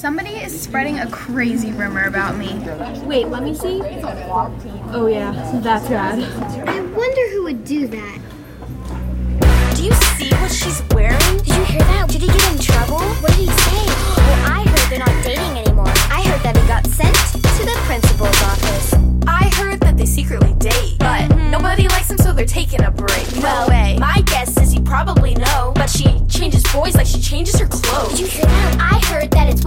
Somebody is spreading a crazy rumor about me. Wait, let me see. Oh yeah, that's bad. I wonder who would do that. Do you see what she's wearing? Did you hear that? Did he get in trouble? What did he say? Well, I heard they're not dating anymore. I heard that he got sent to the principal's office. I heard that they secretly date, but mm-hmm. nobody likes him, so they're taking a break. No way. My guess is you probably know, but she changes boys like she changes her clothes. Did you hear that?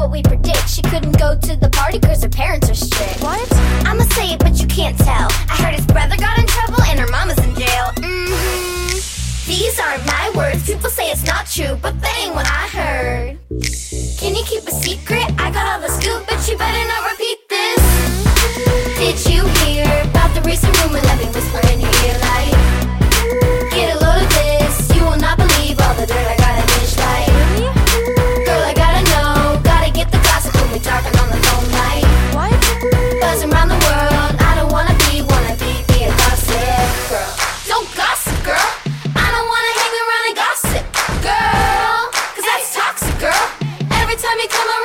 What we predict. She couldn't go to the party because her parents are strict. What? I'ma say it, but you can't tell. I heard his brother got in trouble and her mama's in jail. Mm-hmm. These aren't my words. People say it's not true, but that ain't what I heard. Can you keep a secret? Every time you come around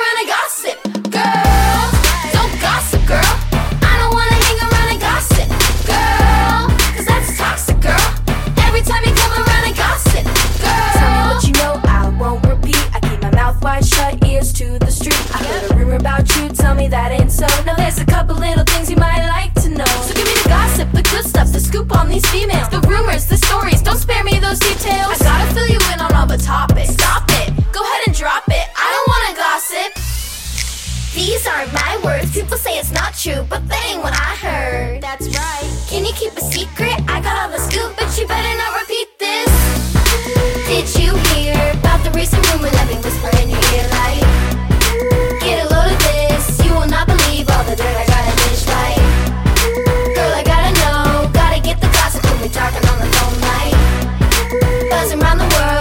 These aren't my words. People say it's not true, but that ain't what I heard. That's right. Can you keep a secret? I got all the scoop, but you better not repeat this. Did you hear about the recent rumor? Let me whisper in your ear like. Get a load of this. You will not believe all the dirt I got in this light. Girl, I gotta know. Gotta get the gossip. when We're talking on the phone like. Buzzing around the world.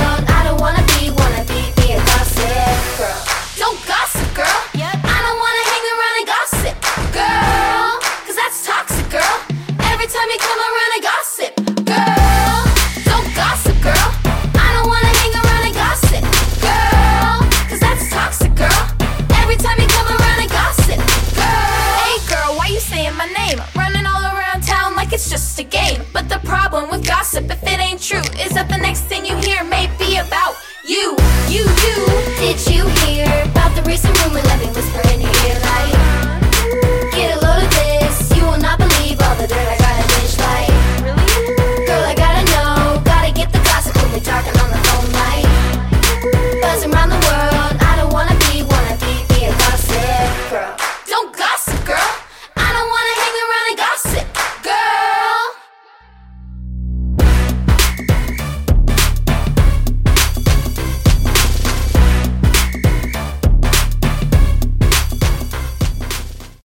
running all around town like it's just a game. But the problem with gossip, if it ain't true, is that the next thing